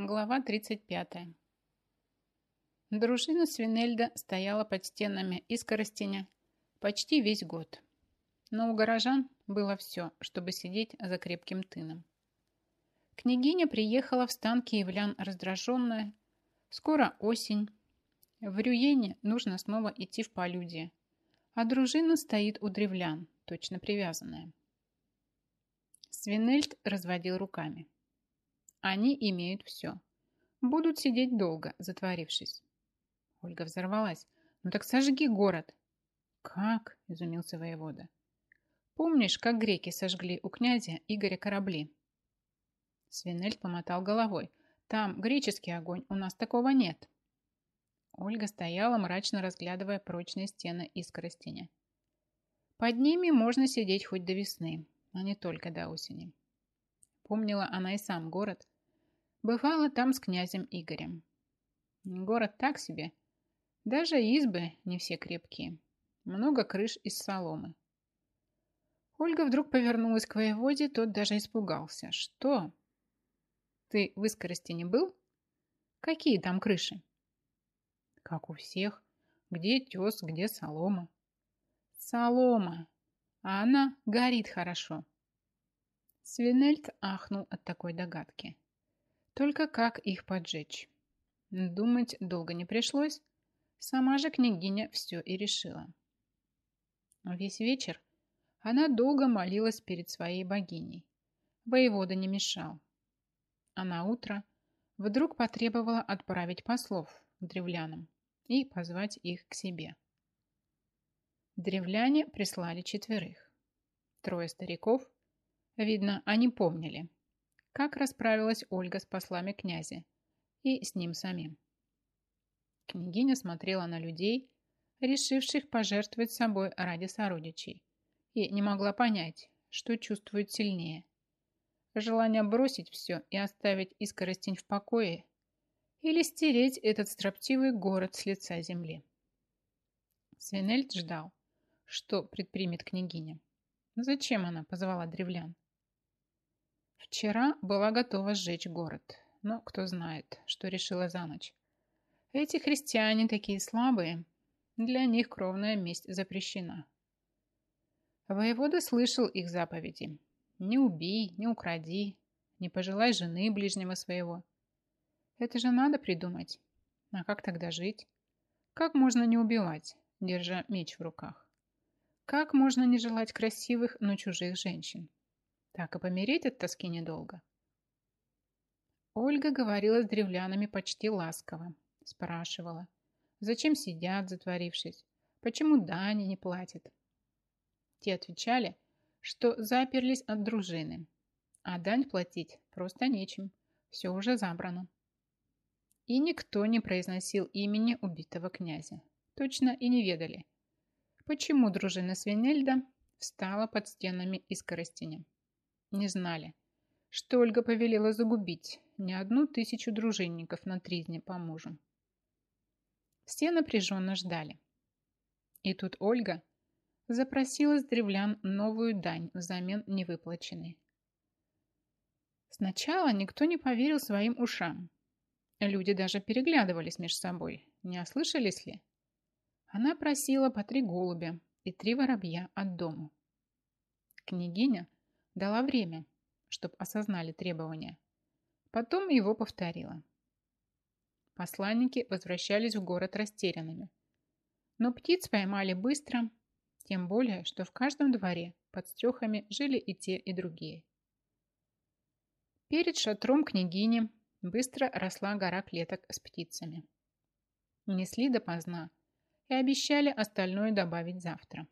Глава 35. Дружина Свинельда стояла под стенами Искоростеня почти весь год. Но у горожан было все, чтобы сидеть за крепким тыном. Княгиня приехала в стан киевлян раздраженная. Скоро осень. В Рюене нужно снова идти в полюдие. А дружина стоит у древлян, точно привязанная. Свинельд разводил руками. Они имеют все. Будут сидеть долго, затворившись. Ольга взорвалась. Ну так сожги город. Как? Изумился воевода. Помнишь, как греки сожгли у князя Игоря корабли? Свинель помотал головой. Там греческий огонь, у нас такого нет. Ольга стояла, мрачно разглядывая прочные стены искоростеня. Под ними можно сидеть хоть до весны, а не только до осени. Помнила она и сам город. Бывала там с князем Игорем. Город так себе. Даже избы не все крепкие. Много крыш из соломы. Ольга вдруг повернулась к воеводе, тот даже испугался. Что? Ты в Искорости не был? Какие там крыши? Как у всех. Где тес, где солома. Солома. А она горит хорошо. Свинельд ахнул от такой догадки. Только как их поджечь? Думать долго не пришлось. Сама же княгиня все и решила. Весь вечер она долго молилась перед своей богиней. Воевода не мешал. А на утро вдруг потребовала отправить послов к древлянам и позвать их к себе. Древляне прислали четверых. Трое стариков Видно, они помнили, как расправилась Ольга с послами князя и с ним самим. Княгиня смотрела на людей, решивших пожертвовать собой ради сородичей, и не могла понять, что чувствует сильнее. Желание бросить все и оставить искоростень в покое или стереть этот строптивый город с лица земли. Свинельд ждал, что предпримет княгиня. Зачем она позвала древлян? Вчера была готова сжечь город, но кто знает, что решила за ночь. Эти христиане такие слабые, для них кровная месть запрещена. Воевода слышал их заповеди. Не убей, не укради, не пожелай жены ближнего своего. Это же надо придумать. А как тогда жить? Как можно не убивать, держа меч в руках? Как можно не желать красивых, но чужих женщин? Так и помереть от тоски недолго. Ольга говорила с древлянами почти ласково. Спрашивала, зачем сидят, затворившись, почему дани не платят. Те отвечали, что заперлись от дружины, а дань платить просто нечем, все уже забрано. И никто не произносил имени убитого князя. Точно и не ведали, почему дружина Свинельда встала под стенами из Коростеня не знали, что Ольга повелела загубить не одну тысячу дружинников на тризне по мужу. Все напряженно ждали. И тут Ольга запросила с древлян новую дань взамен невыплаченной. Сначала никто не поверил своим ушам. Люди даже переглядывались между собой, не ослышались ли. Она просила по три голубя и три воробья от дому. Княгиня Дала время, чтобы осознали требования. Потом его повторила. Посланники возвращались в город растерянными. Но птиц поймали быстро, тем более, что в каждом дворе под стрехами жили и те, и другие. Перед шатром княгини быстро росла гора клеток с птицами. Несли допоздна и обещали остальное добавить завтра.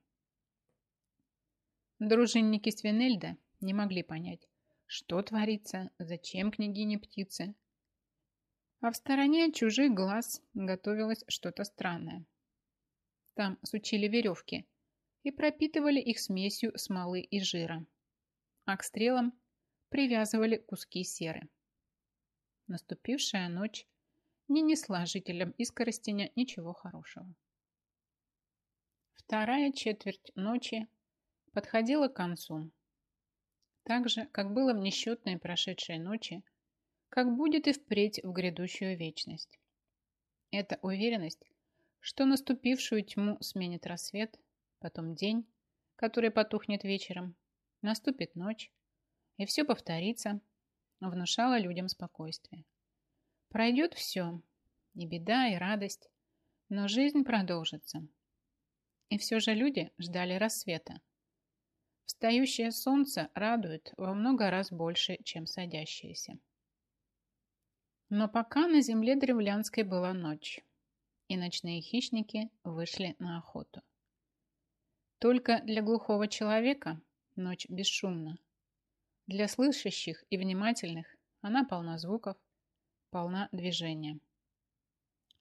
Дружинники Свинельда не могли понять, что творится, зачем княгине птицы. А в стороне чужих глаз готовилось что-то странное. Там сучили веревки и пропитывали их смесью смолы и жира, а к стрелам привязывали куски серы. Наступившая ночь не несла жителям Искоростеня ничего хорошего. Вторая четверть ночи подходила к концу. Так же, как было в несчетные прошедшие ночи, как будет и впредь в грядущую вечность. Эта уверенность, что наступившую тьму сменит рассвет, потом день, который потухнет вечером, наступит ночь, и все повторится, внушала людям спокойствие. Пройдет все, и беда, и радость, но жизнь продолжится. И все же люди ждали рассвета. Встающее солнце радует во много раз больше, чем садящееся. Но пока на земле древлянской была ночь, и ночные хищники вышли на охоту. Только для глухого человека ночь бесшумна. Для слышащих и внимательных она полна звуков, полна движения.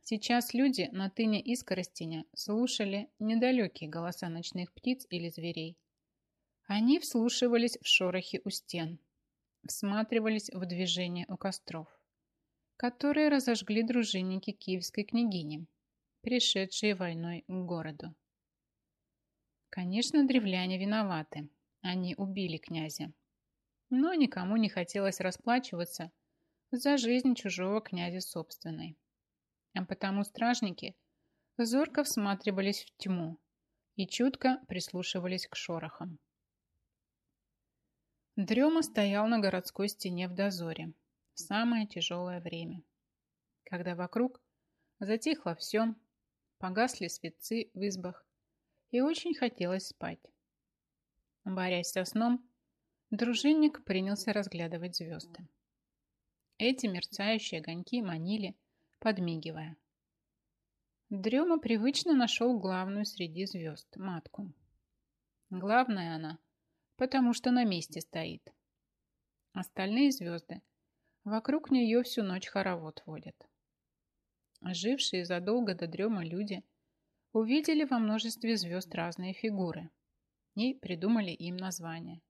Сейчас люди на тыне искоростеня слушали недалекие голоса ночных птиц или зверей. Они вслушивались в шорохи у стен, всматривались в движение у костров которые разожгли дружинники киевской княгини, пришедшие войной к городу. Конечно, древляне виноваты. Они убили князя. Но никому не хотелось расплачиваться за жизнь чужого князя собственной. А потому стражники зорко всматривались в тьму и чутко прислушивались к шорохам. Дрема стоял на городской стене в дозоре, в самое тяжелое время, когда вокруг затихло все, погасли светцы в избах, и очень хотелось спать. Борясь со сном, дружинник принялся разглядывать звезды. Эти мерцающие огоньки манили, подмигивая. Дрема привычно нашел главную среди звезд – матку. Главная она, потому что на месте стоит. Остальные звезды – Вокруг нее всю ночь хоровод водят. Жившие задолго до дрема люди увидели во множестве звезд разные фигуры и придумали им названия.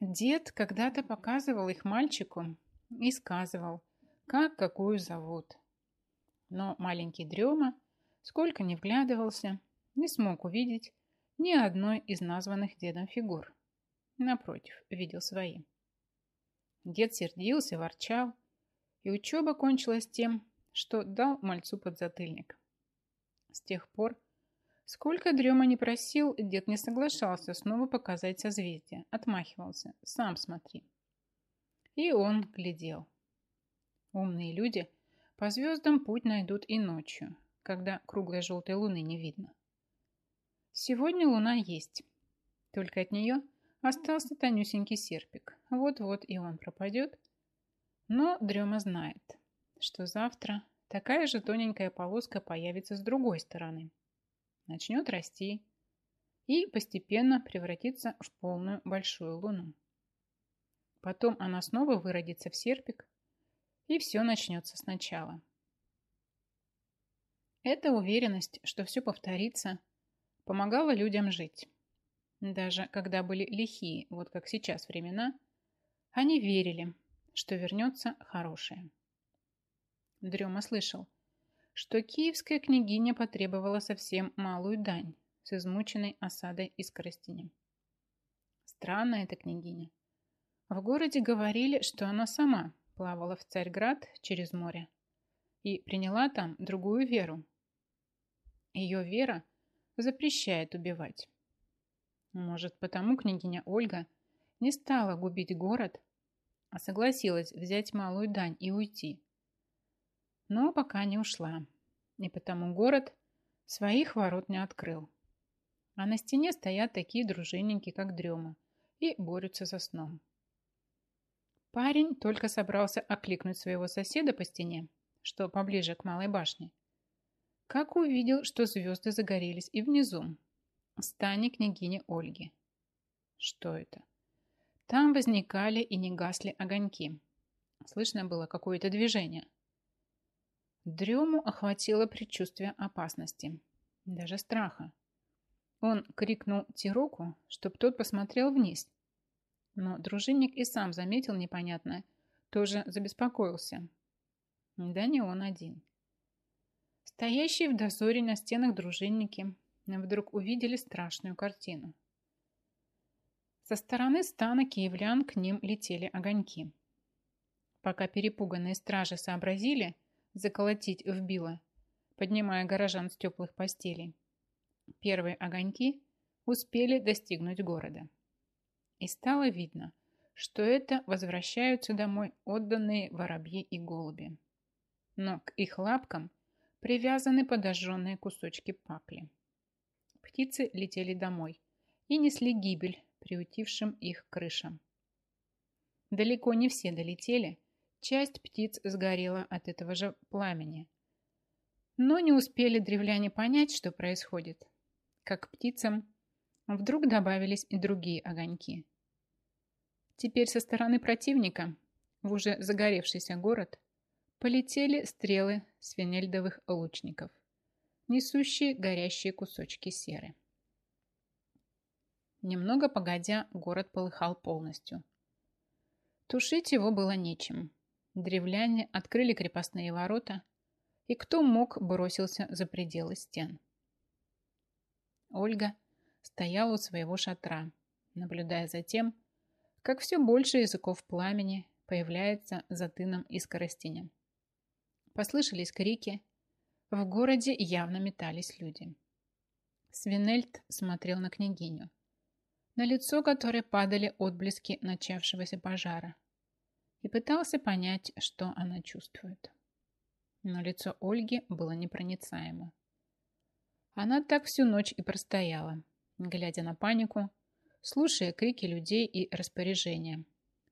Дед когда-то показывал их мальчику и сказывал, как какую зовут. Но маленький Дрема, сколько не вглядывался, не смог увидеть ни одной из названных дедом фигур. Напротив, видел свои. Дед сердился, ворчал, и учеба кончилась тем, что дал мальцу подзатыльник. С тех пор, сколько Дрема не просил, дед не соглашался снова показать созвездие, отмахивался, сам смотри. И он глядел. Умные люди по звездам путь найдут и ночью, когда круглой желтой луны не видно. Сегодня луна есть, только от нее – Остался тонюсенький серпик. Вот-вот и он пропадет. Но Дрема знает, что завтра такая же тоненькая полоска появится с другой стороны. Начнет расти и постепенно превратится в полную большую луну. Потом она снова выродится в серпик, и все начнется сначала. Эта уверенность, что все повторится, помогала людям жить. Даже когда были лихие, вот как сейчас времена, они верили, что вернется хорошее. Дрема слышал, что киевская княгиня потребовала совсем малую дань с измученной осадой и скоростенем. Странная эта княгиня. В городе говорили, что она сама плавала в Царьград через море и приняла там другую веру. Ее вера запрещает убивать. Может, потому княгиня Ольга не стала губить город, а согласилась взять малую дань и уйти. Но пока не ушла, и потому город своих ворот не открыл. А на стене стоят такие дружинники, как Дрема, и борются со сном. Парень только собрался окликнуть своего соседа по стене, что поближе к малой башне, как увидел, что звезды загорелись и внизу, стане княгини Ольги. Что это? Там возникали и не гасли огоньки. Слышно было какое-то движение. Дрему охватило предчувствие опасности, даже страха. Он крикнул Тироку, чтоб тот посмотрел вниз. Но дружинник и сам заметил непонятное, тоже забеспокоился. Да не он один. Стоящие в дозоре на стенах дружинники вдруг увидели страшную картину. Со стороны стана киевлян к ним летели огоньки. пока перепуганные стражи сообразили заколотить в било, поднимая горожан с теплых постелей, первые огоньки успели достигнуть города. И стало видно, что это возвращаются домой отданные воробьи и голуби. Но к их лапкам привязаны подожженные кусочки пакли. Птицы летели домой и несли гибель приутившим их крышам. Далеко не все долетели, часть птиц сгорела от этого же пламени. Но не успели древляне понять, что происходит, как птицам вдруг добавились и другие огоньки. Теперь со стороны противника в уже загоревшийся город полетели стрелы свинельдовых лучников, несущие горящие кусочки серы. Немного погодя, город полыхал полностью. Тушить его было нечем. Древляне открыли крепостные ворота, и кто мог, бросился за пределы стен. Ольга стояла у своего шатра, наблюдая за тем, как все больше языков пламени появляется за тыном и скоростинем. Послышались крики. В городе явно метались люди. Свинельд смотрел на княгиню, на лицо которой падали отблески начавшегося пожара, и пытался понять, что она чувствует. Но лицо Ольги было непроницаемо. Она так всю ночь и простояла, глядя на панику, слушая крики людей и распоряжения,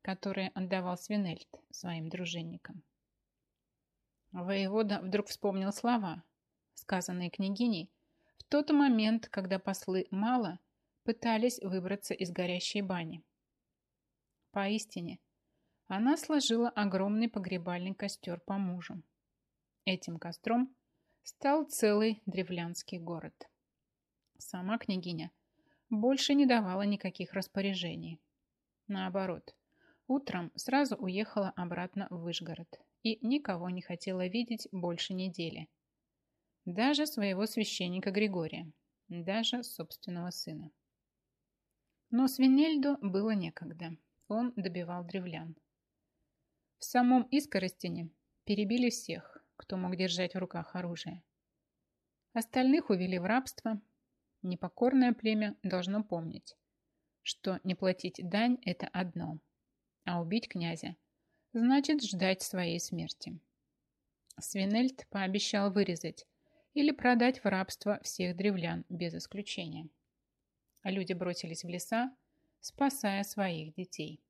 которые отдавал Свинельд своим дружинникам. Воевода вдруг вспомнил слова, сказанные княгиней, в тот момент, когда послы мало пытались выбраться из горящей бани. Поистине, она сложила огромный погребальный костер по мужу. Этим костром стал целый древлянский город. Сама княгиня больше не давала никаких распоряжений. Наоборот, утром сразу уехала обратно в Вышгород и никого не хотела видеть больше недели. Даже своего священника Григория, даже собственного сына. Но Свинельду было некогда. Он добивал древлян. В самом Искоростине перебили всех, кто мог держать в руках оружие. Остальных увели в рабство. Непокорное племя должно помнить, что не платить дань – это одно, а убить князя – значит ждать своей смерти. Свинельд пообещал вырезать или продать в рабство всех древлян без исключения. А люди бросились в леса, спасая своих детей.